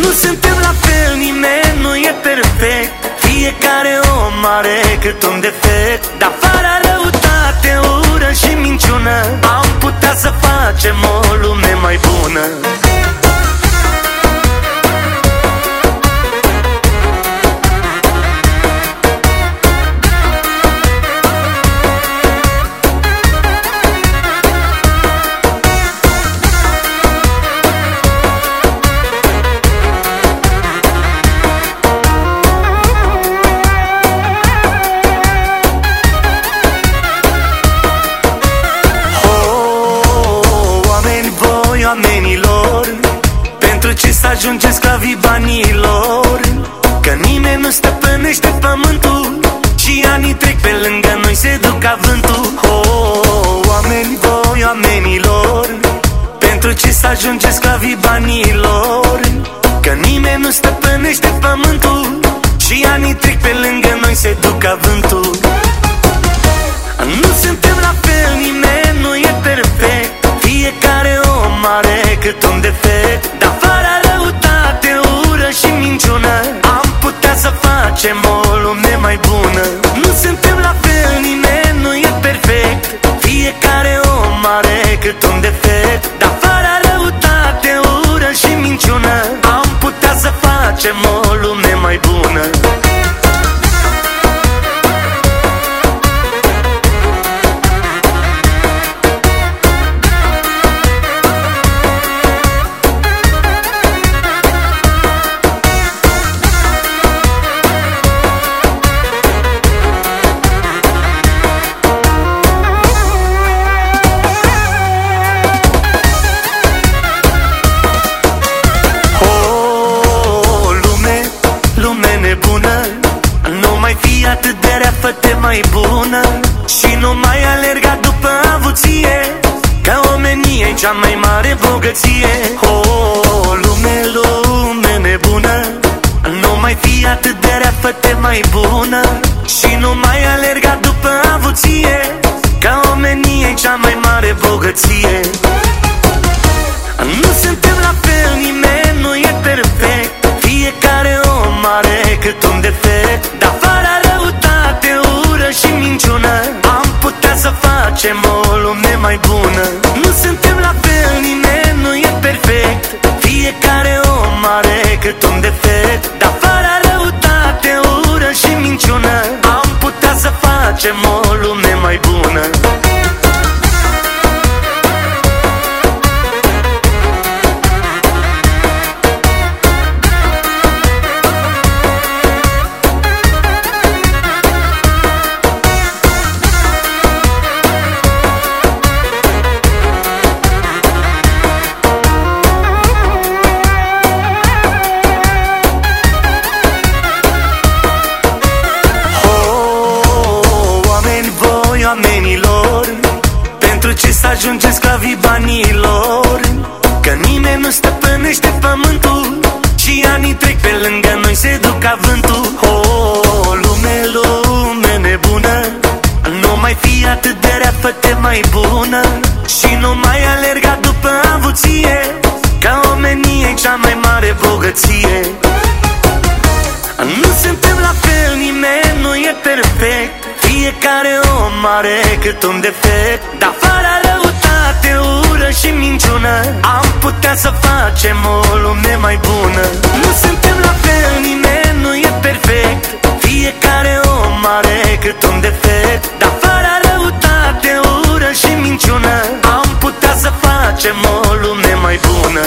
Nu suntem la fel, nimeni nu e perfect. Fiecare om are cât un defect. Dar fără răutate, ură și minciună Am putea să facem o lume mai bună Pentru ce să ajunge sclavii banilor Că nimeni nu stăpânește pământul Și anii trec pe lângă noi, se duc ca vântul oh, Oameni voi, oamenilor Pentru ce să ajunge sclavii banilor Că nimeni nu stăpânește pământul Și anii trec pe lângă noi, se duc ca vântul cea mai mare bogăție. O, oh, lume, lume nebună Nu mai fi atât de rea, fă mai bună. Și nu mai alerga după avuție Ca omenie cea mai mare bogăție. Nu suntem la fel, nimeni nu e perfect. Fiecare om are cât un defect. Dar fără răutate, ură și minciună Am putea să facem o lume mai bună cât un defect Dar fără răutate, ură și minciună. Am putea să facem o lume mai bună să ajunge sclavii banilor Că nimeni nu stăpânește pământul Și anii trec pe lângă noi, se duc ca vântul oh, lume, lume nebună Nu mai fi atât de rea, fă mai bună. Și nu mai alerga după avuție Ca omenie cea mai mare bogăție. Nu suntem la fel, nimeni nu e perfect. Fiecare om are cât un defect. Dar fără răutate, ură și minciună. Am putea să facem o lume mai bună. Nu suntem la fel, nimeni nu e perfect. Fiecare om are cât un defect. Dar fără răutate, ură și minciună Am putea să facem o lume mai bună